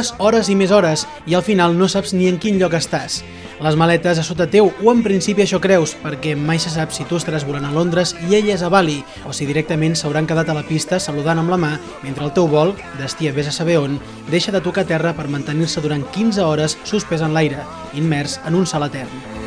hores, hores i més hores, i al final no saps ni en quin lloc estàs. Les maletes a sota teu, o en principi això creus, perquè mai se sap si tu estaràs volant a Londres i ell és a Bali, o si directament s'hauran quedat a la pista saludant amb la mà mentre el teu vol, destí a vés a saber on, deixa de tocar terra per mantenir-se durant 15 hores suspès en l'aire, immers en un salt etern.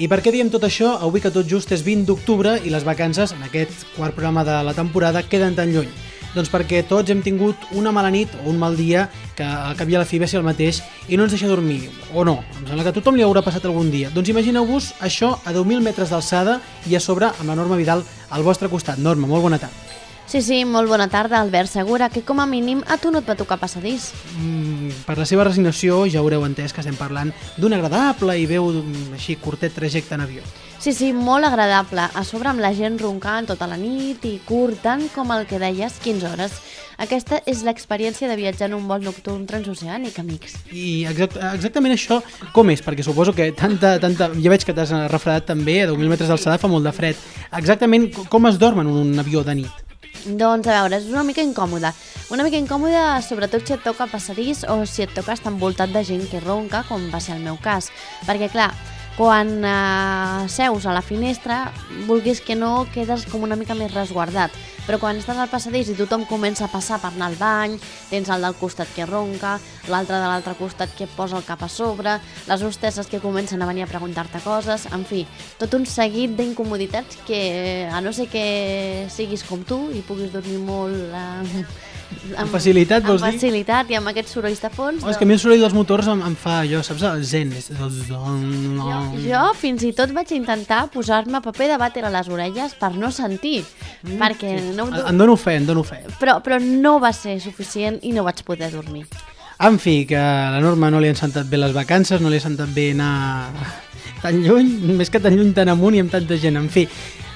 I per què diem tot això avui que tot just és 20 d'octubre i les vacances, en aquest quart programa de la temporada, queden tan lluny? Doncs perquè tots hem tingut una mala nit o un mal dia que al cap i a la fi ve ser el mateix i no ens deixa dormir, o no, em sembla que a tothom li haurà passat algun dia. Doncs imagineu-vos això a 10.000 metres d'alçada i a sobre amb la Norma Vidal al vostre costat. Norma, molt bona tarda. Sí, sí, molt bona tarda, Albert. Segura que com a mínim a tu no et va tocar passadís. Mm, per la seva resignació ja haureu entès que estem parlant d'un agradable i veu així curtet trajecte en avió. Sí, sí, molt agradable. A sobre amb la gent roncant tota la nit i curt, tant com el que deies, 15 hores. Aquesta és l'experiència de viatjar en un vol nocturn transoceànic, amics. I exact, exactament això com és? Perquè suposo que tanta, tanta... Ja veig que t'has refredat també, a 10.000 metres d'alçada fa molt de fred. Exactament com es dorm en un avió de nit? Doncs a veure, és una mica incòmoda. Una mica incòmoda sobretot si et toca passadís o si et toca estar envoltat de gent que ronca, com va ser el meu cas. Perquè clar, quan eh, seus a la finestra, vulguis que no, quedes com una mica més resguardat. Però quan estàs al passadís i tothom comença a passar per anar al bany, tens el del costat que ronca, l'altre de l'altre costat que posa el cap a sobre, les hostesses que comencen a venir a preguntar-te coses, en fi, tot un seguit d'incomoditats que, a no ser que siguis com tu i puguis dormir molt... Eh, amb, facilitat, vols dir? Amb facilitat i amb aquests sorolls de fons. Oh, és que a mi el soroll dels motors em, em fa allò, saps, el zen. Jo, jo fins i tot vaig intentar posar-me paper de vàter a les orelles per no sentir, mm, perquè sí. no... Em dono fe, em dono fe. Però, però no va ser suficient i no vaig poder dormir. En fi, que a la Norma no li han sentat bé les vacances, no li ha sentat bé anar tan lluny, més que tan lluny, tan amunt i amb tanta gent. En fi,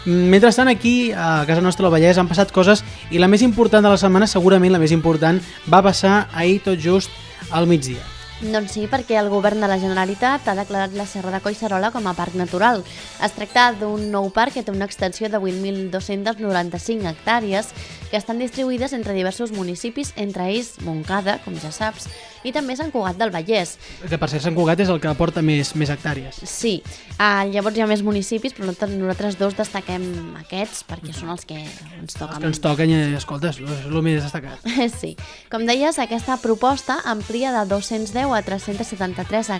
Mentrestant, aquí, a casa nostra, al Vallès, han passat coses i la més important de la setmana, segurament la més important, va passar ahir tot just al migdia. Doncs sí, perquè el govern de la Generalitat ha declarat la Serra de Collserola com a parc natural. Es tracta d'un nou parc que té una extensió de 8.295 hectàrees que estan distribuïdes entre diversos municipis, entre ells Montcada, com ja saps, i també Sant Cugat del Vallès. Que per ser Sant Cugat és el que aporta més, més hectàrees. Sí, uh, llavors hi ha més municipis, però nosaltres dos destaquem aquests perquè són els que ens toquen. Els que ens toquen, i, escolta, és el més destacat. Sí, com deies, aquesta proposta amplia de 210 a 373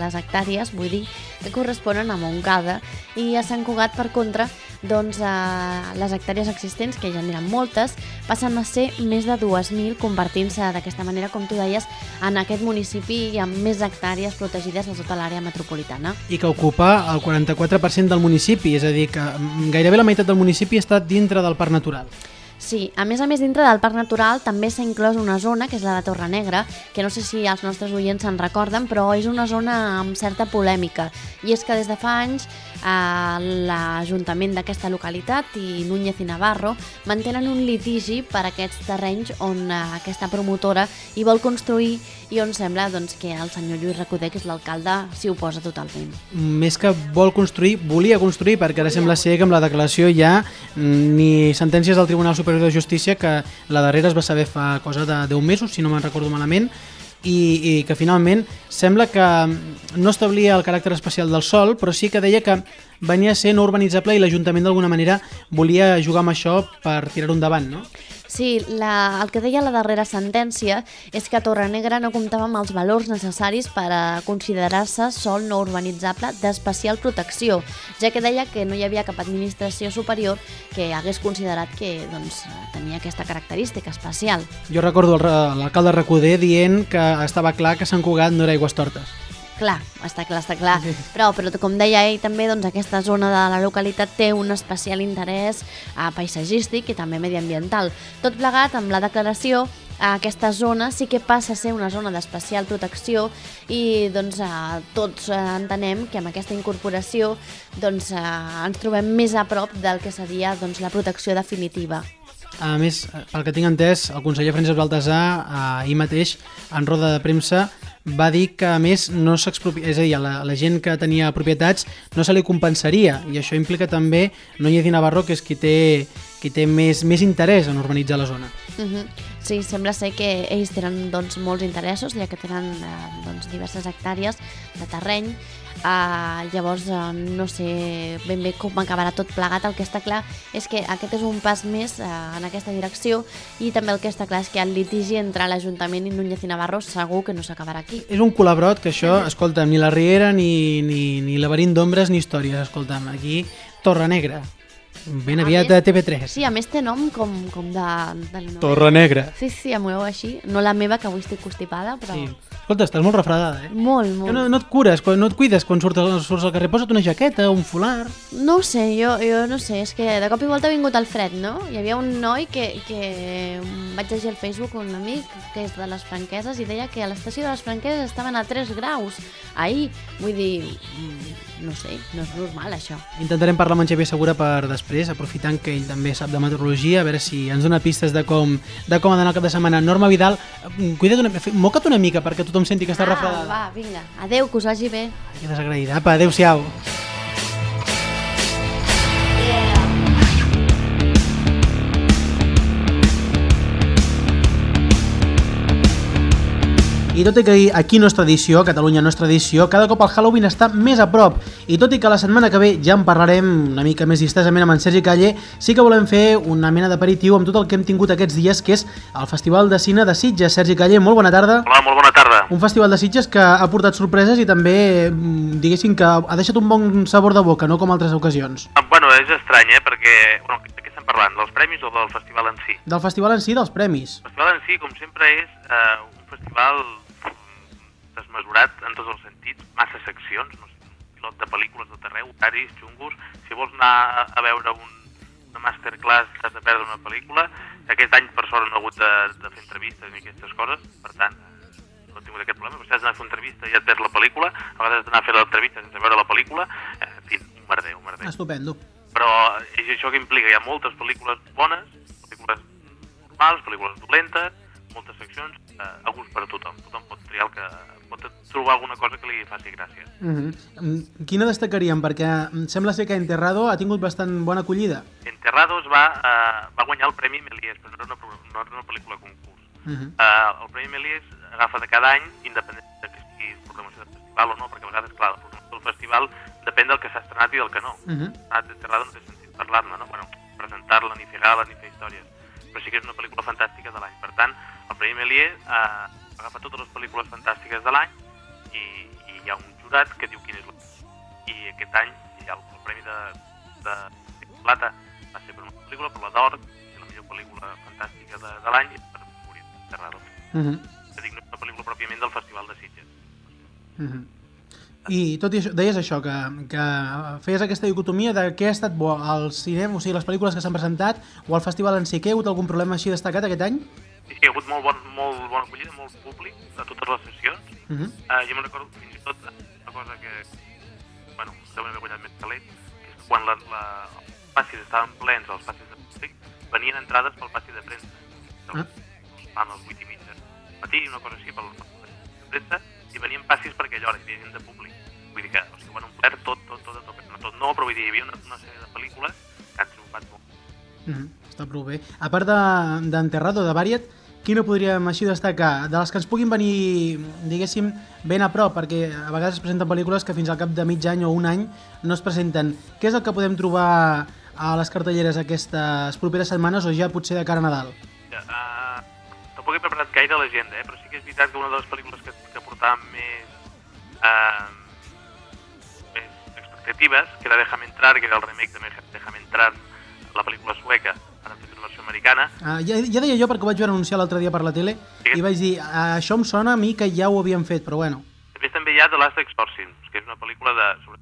les hectàrees, vull dir, que corresponen a Montcada, i a Sant Cugat, per contra, doncs eh, les hectàrees existents, que ja n'eren moltes, passen a ser més de 2.000, convertint-se d'aquesta manera, com tu deies, en aquest municipi amb més hectàrees protegides a tota l'àrea metropolitana. I que ocupa el 44% del municipi, és a dir, que gairebé la meitat del municipi està dintre del parc natural. Sí, a més a més, dintre del Parc Natural també s'ha inclòs una zona, que és la de Torre Negra, que no sé si els nostres oients se'n recorden, però és una zona amb certa polèmica. I és que des de fa anys eh, l'Ajuntament d'aquesta localitat i Núñez i Navarro mantenen un litigi per aquests terrenys on eh, aquesta promotora hi vol construir i on sembla doncs, que el senyor Lluís Recoder, que és l'alcalde, s'hi oposa totalment. Més que vol construir, volia construir, perquè ara sembla ser que amb la declaració ja ni sentències del Tribunal Superior de Justícia que la darrera es va saber fa cosa de 10 mesos, si no me'n recordo malament, i, i que finalment sembla que no establia el caràcter especial del sol, però sí que deia que venia a ser no urbanitzable i l'Ajuntament d'alguna manera volia jugar amb això per tirar-ho endavant, no? Sí, la, el que deia la darrera sentència és que Torre Negra no comptava amb els valors necessaris per a considerar-se sol no urbanitzable d'especial protecció, ja que deia que no hi havia cap administració superior que hagués considerat que doncs, tenia aquesta característica especial. Jo recordo l'alcalde Recoder dient que estava clar que Sant Cugat no era aigües tortes. Clar, està clar, està clar. Sí. Però, però com deia ell també, doncs, aquesta zona de la localitat té un especial interès eh, paisatgístic i també mediambiental. Tot plegat amb la declaració aquesta zona sí que passa a ser una zona d'especial protecció i doncs, eh, tots eh, entenem que amb aquesta incorporació doncs, eh, ens trobem més a prop del que seria doncs, la protecció definitiva. A més, pel que tinc entès, el conseller Francesc Baltasar eh, ahir mateix, en roda de premsa, va dir que a més no s'expropia, és a dir, la, la gent que tenia propietats no se li compensaria i això implica també Núñez i Navarro que és qui té, qui té més, més interès en urbanitzar la zona. Uh -huh. Sí, sembla ser que ells tenen doncs, molts interessos, ja que tenen eh, doncs, diverses hectàrees de terreny. Uh, llavors, uh, no sé ben bé com acabarà tot plegat. El que està clar és que aquest és un pas més uh, en aquesta direcció i també el que està clar és que el litigi entre l'Ajuntament i Núñez i Navarro segur que no s'acabarà aquí. És un colabrot que això, escolta'm, ni la Riera, ni, ni, ni laberint d'ombres, ni històries, escolta'm, aquí Torre Negra, ben A aviat més- de TV3. Sí, a més té nom com, com de, de. Torre Negra. Sí, sí, em veu així. No la meva, que avui estic constipada, però... Sí. Escolta, estàs molt refredada, eh? Molt, Que molt. no, no et cures, quan, no et cuides quan surts, surts al carrer. Posa't una jaqueta, un folar... No ho sé, jo, jo no sé, és que de cop i volta ha vingut el fred, no? Hi havia un noi que, que vaig llegir al Facebook, un amic que és de les franqueses, i deia que a l'estació de les franqueses estaven a 3 graus ahir. Vull dir, mm, no sé, no és normal això. Intentarem parlar amb en Xavier Segura per després, aprofitant que ell també sap de meteorologia, a veure si ens dona pistes de com, de com ha d'anar el cap de setmana. Norma Vidal, eh, cuida't una, moca't una mica perquè tothom senti que està ah, refredada. va, vinga. Adeu, que us vagi bé. Ai, que desagraïda. Apa, adéu-siau. I tot i que aquí no és tradició, Catalunya no és tradició, cada cop el Halloween està més a prop. I tot i que la setmana que ve ja en parlarem una mica més distesament amb en Sergi Calle, sí que volem fer una mena d'aperitiu amb tot el que hem tingut aquests dies, que és el Festival de Cine de Sitges. Sergi Calle, molt bona tarda. Hola, molt bona tarda. Un festival de Sitges que ha portat sorpreses i també, mm, diguéssim, que ha deixat un bon sabor de boca, no com altres ocasions. Ah, Bueno, és estrany, eh? Perquè... Bueno, de què estem parlant? Dels premis o del festival en si? Del festival en si, dels premis. El festival en si, com sempre, és eh, un festival desmesurat en tots els sentits, massa seccions, no sé, un pilot de pel·lícules de terreu, horaris, xungos... Si vols anar a, veure un, una masterclass t'has de perdre una pel·lícula. Aquest any, per sort, no he hagut de, de fer entrevistes ni aquestes coses, per tant, eh, no he tingut aquest problema, però si has d'anar a fer una entrevista i ja et perds la pel·lícula, a vegades has d'anar a fer l'entrevista sense veure la pel·lícula, eh, en fi, un merder, un merder. Estupendo. Però és això que implica, hi ha moltes pel·lícules bones, pel·lícules normals, pel·lícules dolentes, moltes seccions, eh, a gust per a tothom. Tothom pot triar el que... pot trobar alguna cosa que li faci gràcia. Uh -huh. Quina destacaríem? Perquè mm, sembla ser que Enterrado ha tingut bastant bona acollida. Enterrados va, eh, va guanyar el Premi Méliès, però no era una, no era una pel·lícula concurs. Uh -huh. Eh, el Premi Méliès agafa de cada any, independent de que sigui programació de festival o no, perquè a vegades, clar, la programació del festival depèn del que s'ha estrenat i del que no. Uh -huh. estrenat d'Enterrado no té sentit parlar-ne, no? Bueno, presentar-la, ni fer gala, ni fer històries. Però sí que és una pel·lícula fantàstica de l'any. Per tant, el Premi Méliès eh, agafa totes les pel·lícules fantàstiques de l'any i, i hi ha un jurat que diu quin és la... I aquest any hi ha el, el Premi de, de, de Plata va ser per una pel·lícula, per la d'Or, la millor pel·lícula fantàstica de, de l'any és per Fúria, Enterrado. Uh -huh. Que dic, no és una pel·lícula pròpiament del Festival de Sitges. Uh -huh. I tot i això, deies això, que, que feies aquesta dicotomia de què ha estat bo al cinema, o sigui, les pel·lícules que s'han presentat, o al festival en si, que ha hagut algun problema així destacat aquest any? Sí, hi ha hagut molt, bon, molt bona acollida, molt públic a totes les sessions, Uh -huh. Uh, jo me'n recordo fins i tot una cosa que, bueno, deuen haver guanyat més calent, que és que quan la, la, els passis estaven plens, els passis de públic, venien entrades pel passi de premsa. Ah. Fan els 8 i mitja matí, una cosa així, pel passi de premsa, i venien passis per aquella hora, hi havia gent de públic. Vull dir que, o sigui, ho han omplert tot, tot, tot, tot, no, tot no, però vull dir, hi havia una, una sèrie de pel·lícules que han triomfat molt. Uh -huh. Està prou bé. A part de- d'Enterrado, de, de Variet, quina podríem així destacar? De les que ens puguin venir, diguéssim, ben a prop, perquè a vegades es presenten pel·lícules que fins al cap de mig any o un any no es presenten. Què és el que podem trobar a les cartelleres aquestes properes setmanes o ja potser de cara a Nadal? Uh, tampoc he preparat gaire l'agenda, eh? però sí que és veritat que una de les pel·lícules que, que portava més, uh, més expectatives, que era Déjame entrar, que era el remake de Déjame entrar, la pel·lícula sueca, americana, Ah, ja, ja deia jo perquè ho vaig veure anunciar l'altre dia per la tele Sí. i vaig dir, "Ah, això em sona a mi que ja ho havíem fet, però bueno. Després també hi ha The Last Exorcism, que és una pel·lícula de, sobre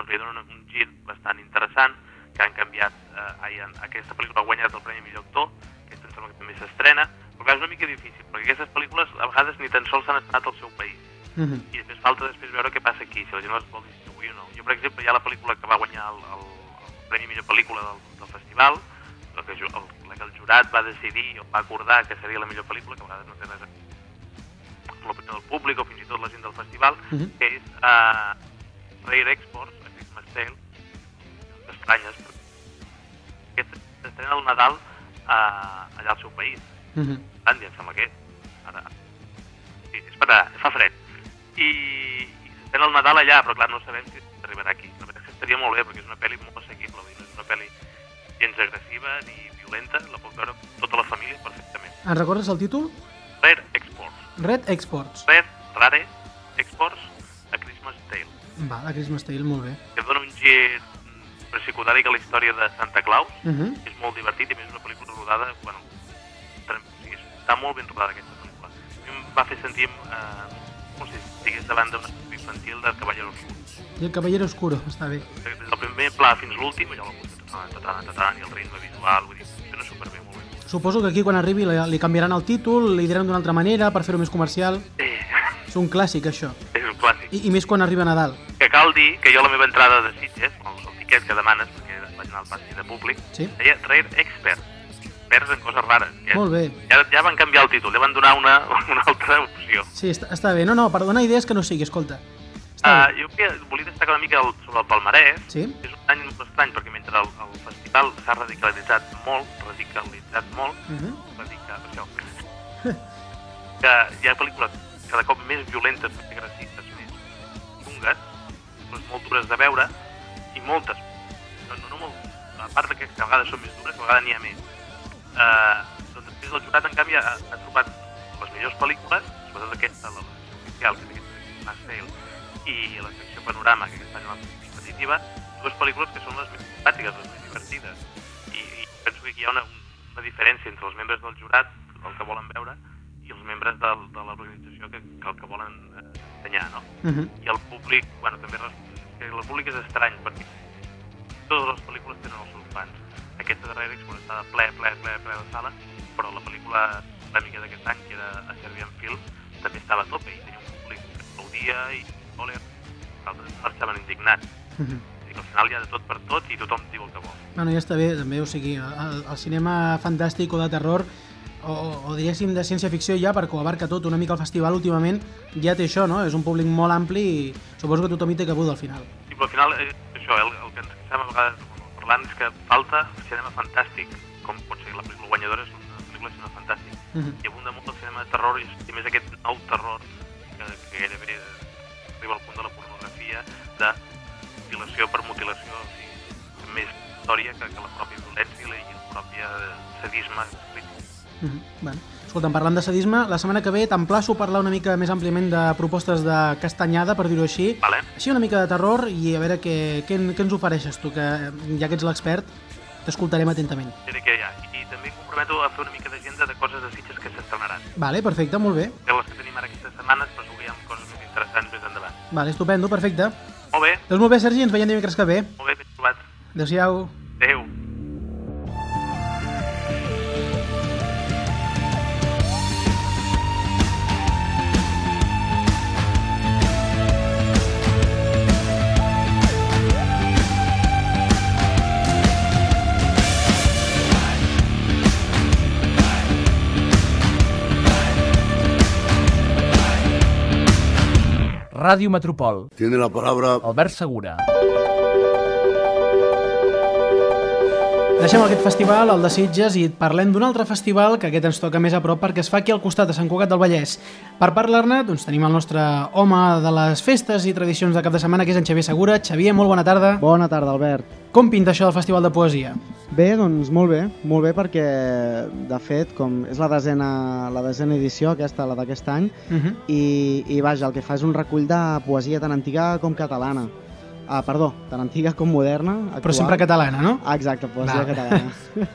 però que li dona un, un gir bastant interessant, que han canviat, eh, ai, aquesta pel·lícula ha guanyat el Premi Millor Actor, aquesta em sembla que també s'estrena, però clar, és una mica difícil, perquè aquestes pel·lícules a vegades ni tan sols s'han estrenat al seu país, Uh -huh. i després falta després veure què passa aquí, si la gent les vol distribuir o no. Jo, per exemple, hi ha la pel·lícula que va guanyar el, el, el Premi Millor Pel·lícula del, del festival, que el, la que el jurat va decidir o va acordar que seria la millor pel·lícula, que a vegades no té res a l'opinió del públic o fins i tot la gent del festival, Mhm. que és uh, Rare Exports, a Christmas Tale, estranyes, aquest s'estrena al Nadal uh, allà al seu país, Mhm. Finlàndia, em sembla que és. Ara, sí, és per a, fa fred. I, i s'estrena el Nadal allà, però clar, no sabem si arribarà aquí. La veritat és que estaria molt bé, perquè és una pel·li molt assequible, dir, no és una pel·li gens agressiva ni violenta, la pot veure tota la família perfectament. En recordes el títol? Rare Exports. Red Exports. Rare, Rare Exports, a Christmas Tale, Va, la Christmas Tale, molt bé. que dona un gir psicodèlic a la història de Santa Claus, Mhm. és molt divertit i a més és una pel·lícula rodada, bueno, està molt ben rodada aquesta pel·lícula. A mi em va fer sentir eh, com si estigués davant d'una infantil del Cavallero Oscuro. I el Caballero Oscuro, està bé. Des del primer pla fins l'últim, allò la música tatan, tatan, tatan, i el ritme visual, vull dir, funciona superbé, molt bé. Suposo que aquí quan arribi li, li canviaran el títol, li diran d'una altra manera per fer-ho més comercial. Eh, És un clàssic, això. és un clàssic. I, I més quan arriba Nadal. Que cal dir que jo la meva entrada de Sitges, el, el tiquet que demanes, perquè vaig anar al passi de públic, Sí? deia Rare Expert, experts en coses rares. Ja, Molt bé. ja, ja van canviar el títol, ja van donar una, una altra opció. Sí, està, està bé. No, no, per donar idees que no sigui, escolta. Uh, jo que volia destacar una mica el, sobre el palmarès. Sí? És un any estrany perquè mentre el, el festival s'ha radicalitzat molt, radicalitzat molt, Mhm. radica, això, que hi ha pel·lícules cada cop més violentes, més agressives, més xungues, doncs molt dures de veure, i moltes, no, no, no molt, a part que a vegades són més dures, a vegades n'hi ha més. Uh, doncs després el jurat, en canvi, ha, ha el públic és estrany, perquè totes les pel·lícules tenen els seus fans. Aquesta darrera Expo està ple, ple, ple, ple de sala, però la pel·lícula polèmica d'aquest any, que era a Serbian Film, també estava a tope i tenia un públic que aplaudia i ole, altres marxaven indignats. Dir, que al final hi ha de tot per tot i tothom diu el que vol. Bueno, ja està bé, també, o sigui, el, el cinema fantàstic o de terror o, o diguéssim de ciència-ficció ja, perquè ho abarca tot una mica el festival últimament, ja té això, no? És un públic molt ampli i suposo que tothom hi té cabuda al final. Però al final, eh, això, el, el que ens queixem a vegades parlant és que falta cinema fantàstic, com pot ser la pel·lícula guanyadora, és una pel·lícula de cinema fantàstic. Mhm. i abunda molt el cinema de terror i, i més aquest nou terror que, que gairebé arriba al punt de la pornografia de mutilació per mutilació o sigui, més història que, que la pròpia violència i el propi sadisme Mhm. Bueno, escolta'm, parlant de sadisme, la setmana que ve t'emplaço a parlar una mica més àmpliament de propostes de castanyada, per dir-ho així, vale? així una mica de terror i a veure què, què, què ens ofereixes tu, que ja que ets l'expert, t'escoltarem atentament. Diré que ha. I, també comprometo a fer una mica d'agenda de coses de Sitges que s'estrenaran Vale, perfecte, molt bé. que les que tenim ara aquestes setmanes però segur que hi ha coses més interessants més endavant Vale, estupendo, perfecte. molt bé, Doncs molt bé, Sergi, ens veiem dimecres que ve. molt bé, ben trobat Adéu-siau. Ràdio Metropol. Tiene la palabra Albert Segura. Deixem aquest festival, el de Sitges, i parlem d'un altre festival que aquest ens toca més a prop perquè es fa aquí al costat de Sant Cugat del Vallès. Per parlar-ne, doncs, tenim el nostre home de les festes i tradicions de cap de setmana, que és en Xavier Segura. Xavier, molt bona tarda. Bona tarda, Albert. Com pinta això del Festival de Poesia? Bé, doncs molt bé, molt bé perquè, de fet, com és la desena, la desena edició, aquesta, la d'aquest any, Uh -huh. i, i vaja, el que fa és un recull de poesia tan antiga com catalana. Ah, perdó, tan antiga com moderna. Actual. Però sempre catalana, no? Ah, exacte, poesia Val. catalana.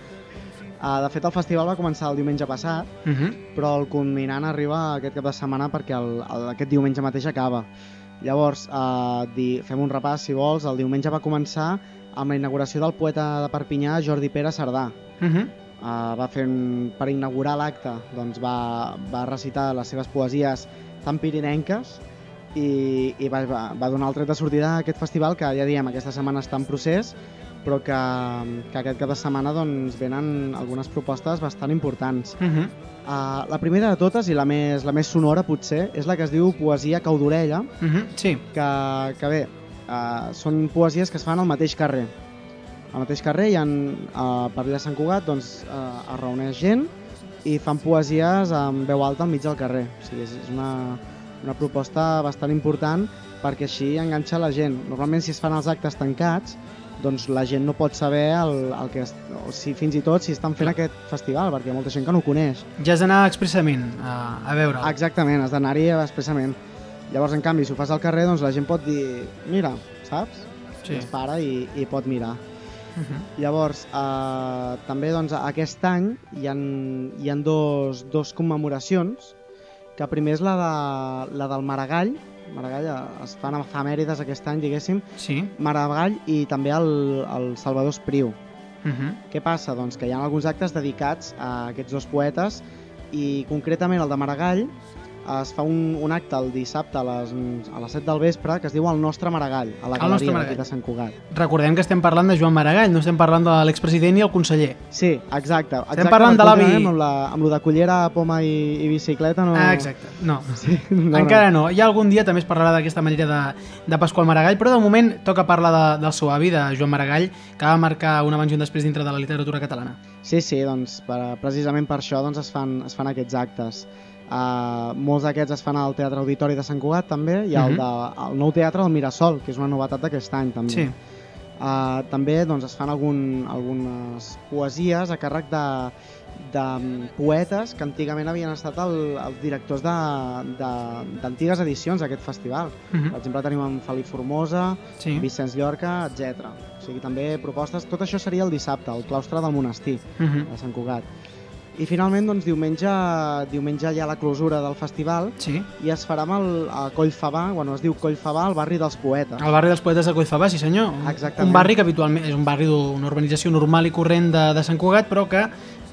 ah, de fet, el festival va començar el diumenge passat, Uh -huh. però el culminant arriba aquest cap de setmana perquè el, el, aquest diumenge mateix acaba. Llavors, eh, di, fem un repàs, si vols. El diumenge va començar amb la inauguració del poeta de Perpinyà, Jordi Pere Cerdà. Uh -huh. Uh, va fer un, per inaugurar l'acte doncs va, va recitar les seves poesies tan pirinenques i, i va, va, va donar el tret de sortida a aquest festival que ja diem aquesta setmana està en procés però que, que aquest cap de setmana doncs, venen algunes propostes bastant importants. Uh -huh. Uh, la primera de totes, i la més, la més sonora potser, és la que es diu Poesia Cau d'Orella, Uh -huh. Sí, que, que bé, uh, són poesies que es fan al mateix carrer. Al mateix carrer hi ha, uh, per allà a Sant Cugat, doncs, uh, es reuneix gent i fan poesies amb veu alta al mig del carrer. O sigui, és, és una, una proposta bastant important perquè així enganxa la gent. Normalment si es fan els actes tancats, doncs la gent no pot saber el, el que... Es, o si fins i tot si estan fent aquest festival, perquè hi ha molta gent que no ho coneix. ja has d'anar expressament a, a veure Exactament, has d'anar-hi expressament. Llavors, en canvi, si ho fas al carrer, doncs la gent pot dir, mira, saps? Sí. Es para i, i pot mirar. Uh -huh. Llavors, eh, també doncs, aquest any hi ha, hi ha dos, dos commemoracions, que primer és la, de, la del Maragall, Maragall eh, es fan efemèrides aquest any, diguéssim, Sí. Maragall i també el, el Salvador Espriu. Uh -huh. Què passa? Doncs que hi ha alguns actes dedicats a aquests dos poetes i concretament el de Maragall es fa un, un acte el dissabte a les, a les 7 del vespre que es diu El nostre Maragall, a la galeria d'aquí de Sant Cugat. Recordem que estem parlant de Joan Maragall, no estem parlant de l'expresident i el conseller. Sí, exacte. exacte parlant de l'avi- Amb, la, amb lo de cullera, poma i, i bicicleta no... Ah, exacte. No. Sí, no, Encara no. Ja algun dia també es parlarà d'aquesta manera de, de Pasqual Maragall, però de moment toca parlar de, del seu avi, de Joan Maragall, que va marcar un abans i un després dintre de la literatura catalana. Sí, sí, doncs per, precisament per això doncs, es, fan, es fan aquests actes. Uh, molts d'aquests es fan al Teatre Auditori de Sant Cugat també, i el, Mhm. de, el nou teatre del Mirasol, que és una novetat d'aquest any també. Sí. Uh, també doncs, es fan algun, algunes poesies a càrrec de, de mm, poetes que antigament havien estat el, els directors d'antigues de, edicions d'aquest festival. Uh Per -huh. exemple, tenim en Felip Formosa, Sí. Vicenç Llorca, etc. O sigui, també propostes... Tot això seria el dissabte, al claustre del monestir Uh -huh. a Sant Cugat. I finalment, doncs, diumenge, diumenge hi ha la clausura del festival Sí. i es farà amb el, a Collfabà, bueno, es diu Collfabà, al barri dels poetes. El barri dels poetes de Collfabà, sí senyor. Exactament. Un barri que habitualment és un barri d'una urbanització normal i corrent de, de Sant Cugat, però que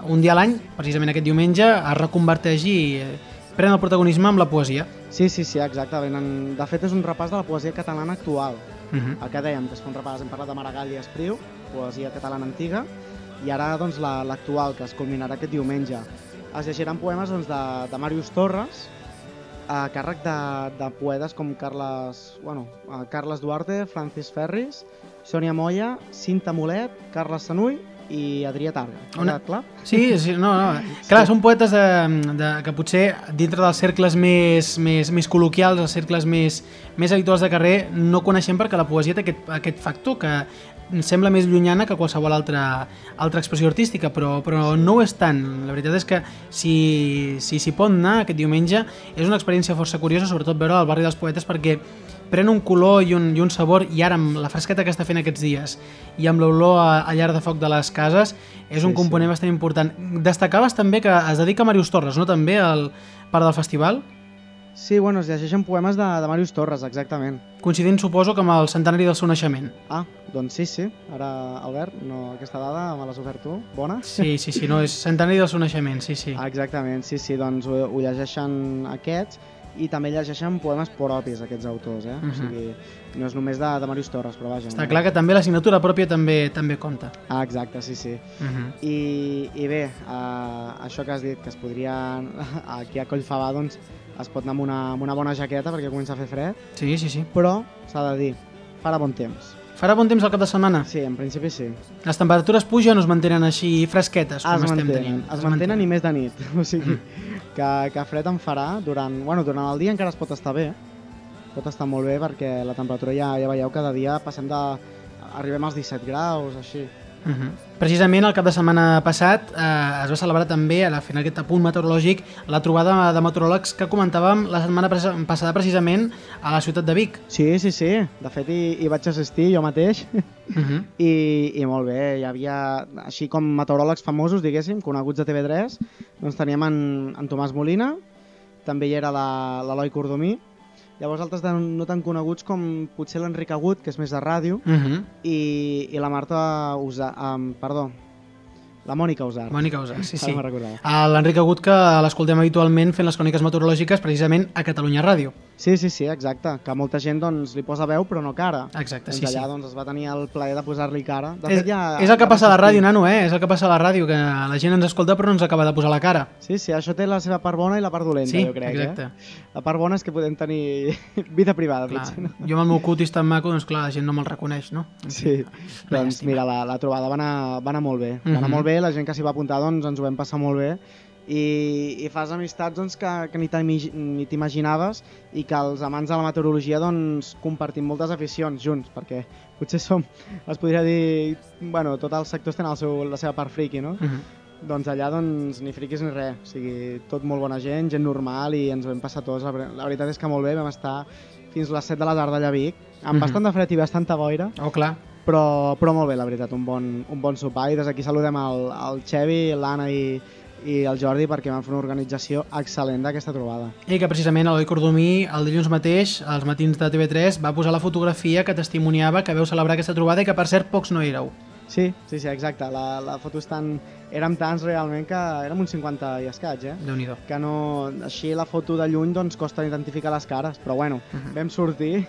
un dia a l'any, precisament aquest diumenge, es reconverteix i eh, pren el protagonisme amb la poesia. Sí, sí, sí, exacte. Venen... De fet, és un repàs de la poesia catalana actual. Uh -huh. El que dèiem, que es fa un repàs, hem parlat de Maragall i Espriu, poesia catalana antiga, i ara doncs, la- l'actual, que es culminarà aquest diumenge. Es llegiran poemes doncs, de, de Màrius Torres, a càrrec de, de poetes com Carles, bueno, Carles Duarte, Francis Ferris, Sònia Moya, Cinta Molet, Carles Sanull i Adrià Targa. Una-. Clar? Sí, sí, no, no. Clar, són poetes de, de, que potser dintre dels cercles més, més, més col·loquials, els cercles més, més habituals de carrer, no coneixem perquè la poesia té aquest, aquest factor que sembla més llunyana que qualsevol altra, altra expressió artística, però, però no ho és tant. La veritat és que si s'hi si, pot anar aquest diumenge és una experiència força curiosa, sobretot veure el barri dels poetes perquè pren un color i un, i un sabor i ara amb la fresqueta que està fent aquests dies i amb l'olor a, a llar de foc de les cases és un Sí, component bastant important. Destacaves també que es dedica a Màrius Torres, no? També al part del festival, Sí, bueno, es llegeixen poemes de, de Màrius Torres, exactament. coincidint suposo que amb el centenari del seu naixement. Ah, doncs sí, sí. Ara, Albert, no, aquesta dada me l'has ofert tu. Bona? Sí, sí, sí, no, és centenari del seu naixement, sí, sí. Ah, exactament, sí, sí, doncs ho, ho llegeixen aquests i també llegeixen poemes propis aquests autors, eh? Mhm. O sigui, no és només de, de Màrius Torres, però vaja. Està no? clar que també la signatura pròpia també també compta. Ah, exacte, sí, sí. Uh -huh. I, i bé, uh, això que has dit, que es podria... Aquí a Collfabà, doncs, es pot anar amb una, amb una bona jaqueta perquè comença a fer fred, Sí, sí, sí. però s'ha de dir, farà bon temps. Farà bon temps al cap de setmana? Sí, en principi sí. Les temperatures pugen o es mantenen així fresquetes, com es estem mantenen, tenint? es mantenen i més de nit. O sigui, que, que fred en farà durant... Bueno, durant el dia encara es pot estar bé. Pot estar molt bé perquè la temperatura ja, ja veieu, cada dia passem de... Arribem als 17 graus, així. Uh -huh. Precisament el cap de setmana passat eh, es va celebrar també, a la final aquest apunt meteorològic, la trobada de meteoròlegs que comentàvem la setmana passada precisament a la ciutat de Vic. Sí, sí, sí. De fet, hi, hi vaig assistir jo mateix. Uh -huh. I, I molt bé, hi havia, així com meteoròlegs famosos, diguéssim, coneguts de TV3, doncs teníem en, en Tomàs Molina, també hi era la- l'Eloi Cordomí, llavors altres de, no tan coneguts com potser l'Enric Agut, que és més de ràdio, Uh -huh. i, i la Marta Usa, um, perdó, La Mònica Usar. Mònica Usar, sí, sí. L'Enric Agut, que l'escoltem habitualment fent les cròniques meteorològiques precisament a Catalunya Ràdio. Sí, sí, sí, exacte. Que molta gent doncs, li posa veu però no cara. Exacte, doncs sí, allà sí. doncs, es va tenir el plaer de posar-li cara. De És, fet, ja, és el que passa a la ràdio, nano, eh? És el que passa a la ràdio, que la gent ens escolta però no ens acaba de posar la cara. Sí, sí, això té la seva part bona i la part dolenta, Sí, jo crec. exacte. Eh? La part bona és que podem tenir vida privada, Clar, potser. No? jo amb el meu cutis tan maco, doncs clar, la gent no me'l reconeix, no? Sí, doncs llàstima. mira, la, la trobada va anar, va anar molt bé. Va anar Mhm. molt bé, la gent que s'hi va apuntar doncs, ens ho vam passar molt bé i, i fas amistats doncs, que, que ni t'imaginaves i que els amants de la meteorologia doncs, compartim moltes aficions junts, perquè potser som, es podria dir, bueno, tots els sectors tenen el seu, la seva part friki, no? Uh -huh. Doncs allà doncs, ni friquis ni res, o sigui, tot molt bona gent, gent normal i ens vam passar tots, la, ver- la veritat és que molt bé, vam estar fins les 7 de la tarda allà a Vic, amb Mhm. bastant de fred i bastanta boira, Oh, clar. Però, però molt bé, la veritat, un bon, un bon sopar i des d'aquí saludem el, el Xevi, l'Anna i, i el Jordi perquè van fer una organització excel·lent d'aquesta trobada. I que precisament l'Eloi Cordomí el dilluns mateix, als matins de TV3, va posar la fotografia que testimoniava que veu celebrar aquesta trobada i que per cert pocs no éreu. Sí, sí, sí, exacte, la, la foto és tan... Érem tants realment que érem uns 50 i escaig, eh? déu nhi que no... Així la foto de lluny doncs costa identificar les cares, però bueno, Mhm. vam sortir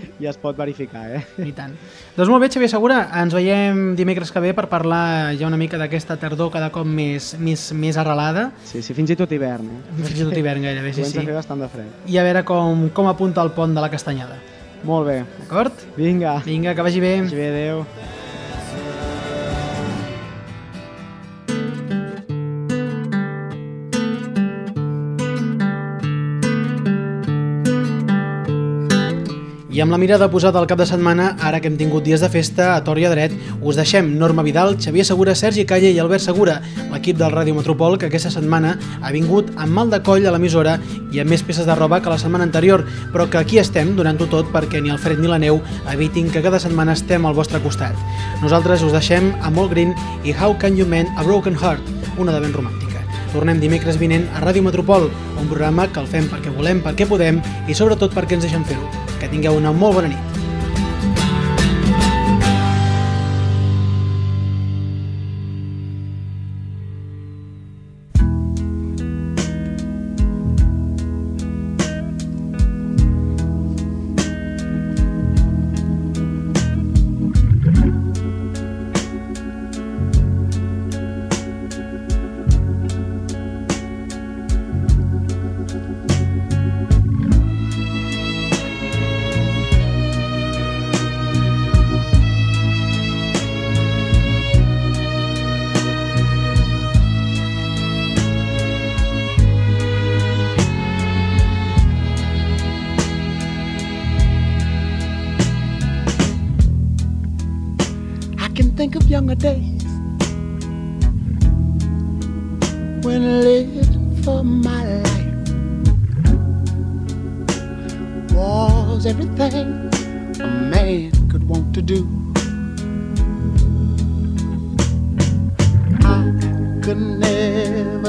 i es pot verificar, eh? I tant. Doncs molt bé, Xavier Segura, ens veiem dimecres que ve per parlar ja una mica d'aquesta tardor cada cop més, més, més arrelada, Sí, sí, fins i tot hivern, eh? fins i tot hivern gairebé, sí, Comença sí. a fer bastant de fred. I a veure com, com apunta el pont de la Castanyada. Molt bé. D'acord? Vinga. Vinga, que vagi bé. Vagi bé, adéu. I amb la mirada posada al cap de setmana, ara que hem tingut dies de festa a Tor i a Dret, us deixem Norma Vidal, Xavier Segura, Sergi Calle i Albert Segura, l'equip del Ràdio Metropol que aquesta setmana ha vingut amb mal de coll a l'emissora i amb més peces de roba que la setmana anterior, però que aquí estem donant-ho tot perquè ni el fred ni la neu evitin que cada setmana estem al vostre costat. Nosaltres us deixem a Molt Green i How Can You Mend a Broken Heart, una de ben romàntica. Tornem dimecres vinent a Ràdio Metropol, un programa que el fem perquè volem, perquè podem i sobretot perquè ens deixem fer-ho. Que tingueu una molt bona nit.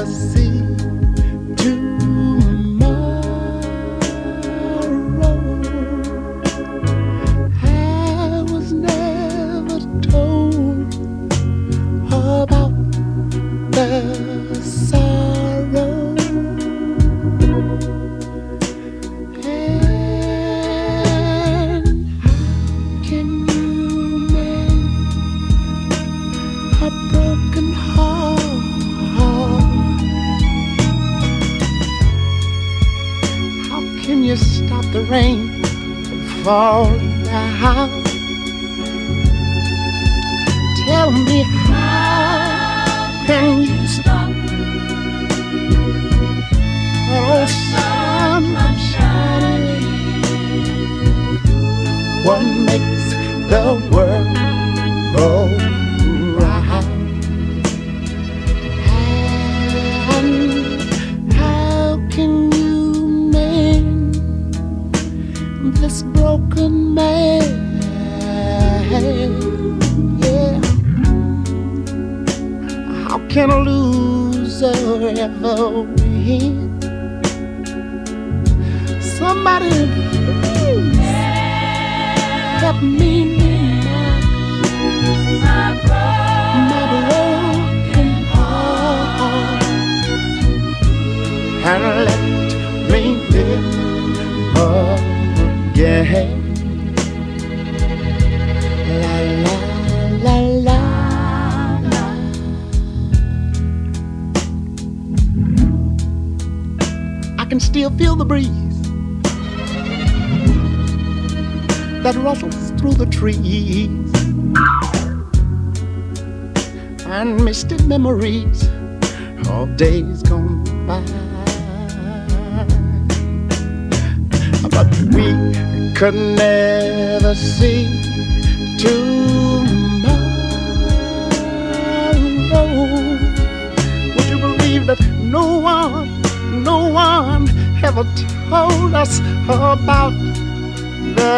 así. Still feel the breeze that rustles through the trees and misty memories of days gone by. But we could never see tomorrow. Would you believe that no one, no one ever told us about the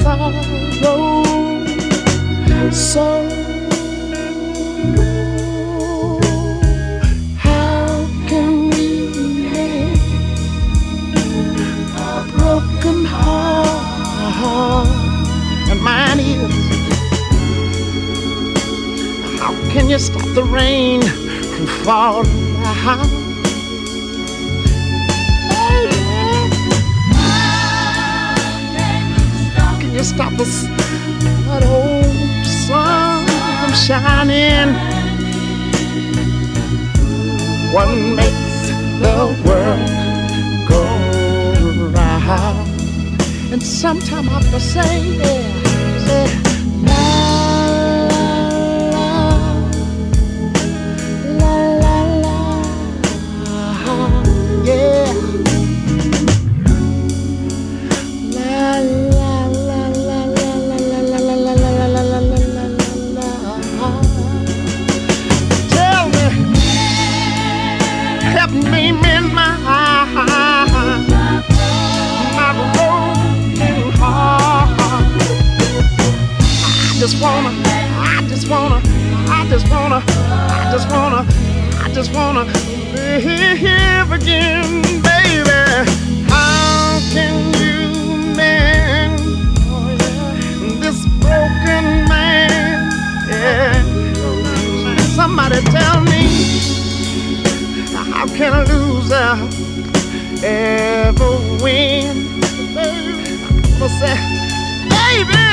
sorrow? So how can we make a broken heart? And mine is. How can you stop the rain from falling you stop us? That old sun from shining. What makes the world go round? And sometime I have to say, yeah, just wanna, I just wanna, I just wanna, I just wanna, I just wanna live again, baby. How can you mend this broken man? Yeah. Somebody tell me, how can a loser ever win? Baby, say, baby,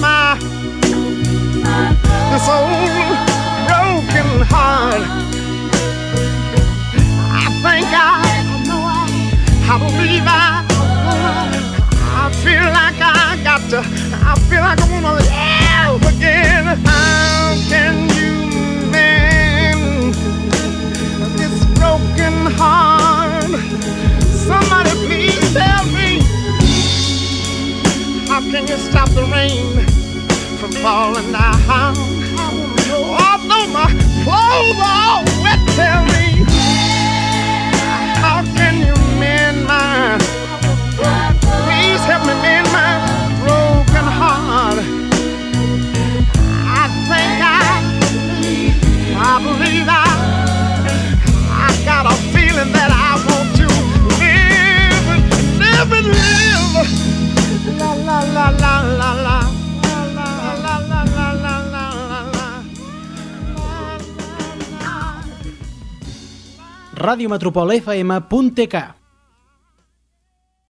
my this old broken heart. I think I, I I, I believe I, I feel like I got to, I feel like I wanna live again. How radiometropolfm.cat